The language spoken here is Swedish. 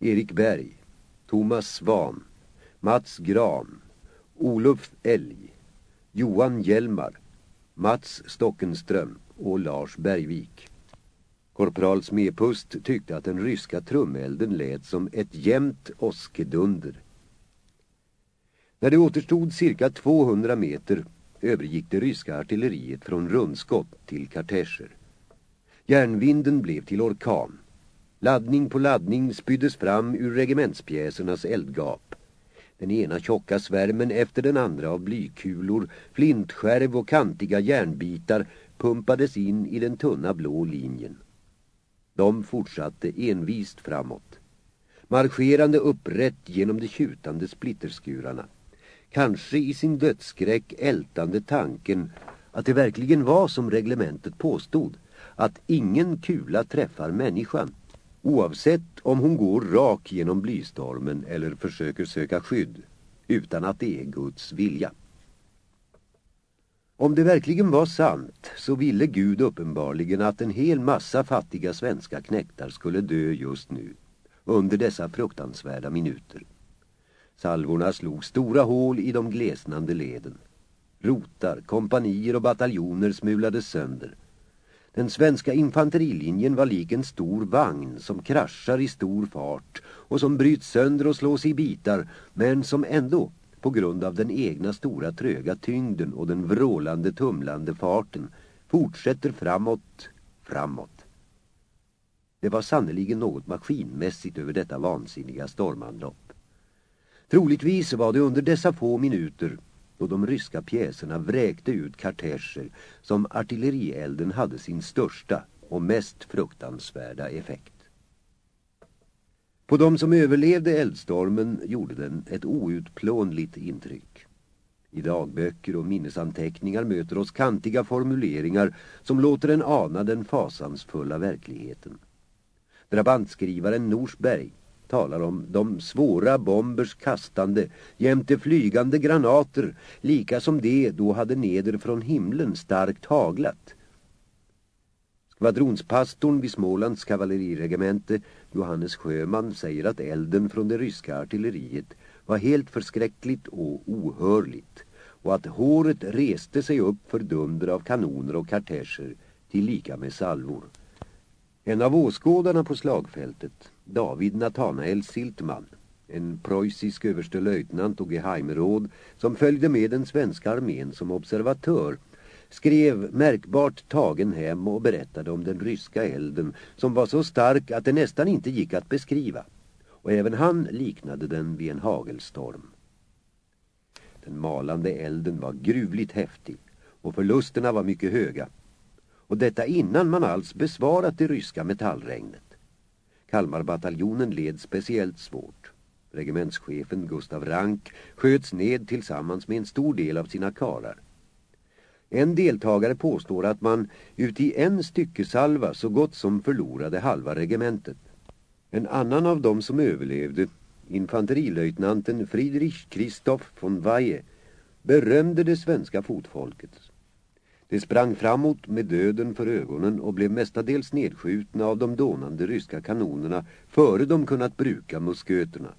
Erik Berg, Thomas Svan, Mats Gran, Olof Elg, Johan Hjelmar, Mats Stockenström och Lars Bergvik. Korpral Smepust tyckte att den ryska trumelden lät som ett jämnt åskedunder. När det återstod cirka 200 meter övergick det ryska artilleriet från rundskott till kartescher. Järnvinden blev till orkan. Laddning på laddning spyddes fram ur regementspjäsernas eldgap. Den ena tjocka svärmen efter den andra av blykulor, flintskärv och kantiga järnbitar pumpades in i den tunna blå linjen. De fortsatte envist framåt. Marscherande upprätt genom de tjutande splitterskurarna. Kanske i sin dödsskräck ältande tanken att det verkligen var som reglementet påstod. Att ingen kula träffar människan. Oavsett om hon går rak genom blystormen eller försöker söka skydd. Utan att det är Guds vilja. Om det verkligen var sant så ville Gud uppenbarligen att en hel massa fattiga svenska knäktar skulle dö just nu, under dessa fruktansvärda minuter. Salvorna slog stora hål i de glesnande leden. Rotar, kompanier och bataljoner smulades sönder. Den svenska infanterilinjen var lik en stor vagn som kraschar i stor fart och som bryts sönder och slås i bitar men som ändå på grund av den egna stora tröga tyngden och den vrålande tumlande farten fortsätter framåt, framåt. Det var sannoliken något maskinmässigt över detta vansinniga stormanlopp. Troligtvis var det under dessa få minuter då de ryska pjäserna vräkte ut kartescher som artillerielden hade sin största och mest fruktansvärda effekt. På de som överlevde eldstormen gjorde den ett outplånligt intryck. I dagböcker och minnesanteckningar möter oss kantiga formuleringar som låter en ana den fasansfulla verkligheten. Drabantskrivaren Norsberg talar om de svåra bombers kastande jämte flygande granater, lika som det då hade neder från himlen starkt haglat. Skvadronspastorn vid Smålands kavalleriregemente, Johannes Sjöman, säger att elden från det ryska artilleriet var helt förskräckligt och ohörligt och att håret reste sig upp för dunder av kanoner och kartescher till lika med salvor. En av åskådarna på slagfältet, David Nathanael Siltman, en preussisk överstelöjtnant och geheimråd som följde med den svenska armén som observatör, skrev märkbart tagen hem och berättade om den ryska elden som var så stark att det nästan inte gick att beskriva. Och även han liknade den vid en hagelstorm. Den malande elden var gruvligt häftig och förlusterna var mycket höga. Och detta innan man alls besvarat det ryska metallregnet. Kalmarbataljonen led speciellt svårt. Regementschefen Gustav Rank sköts ned tillsammans med en stor del av sina karar. En deltagare påstår att man uti en styckesalva så gott som förlorade halva regementet. En annan av dem som överlevde, infanterilöjtnanten Friedrich Christoph von Weihe, berömde det svenska fotfolket. Det sprang framåt med döden för ögonen och blev mestadels nedskjutna av de dånande ryska kanonerna före de kunnat bruka musköterna.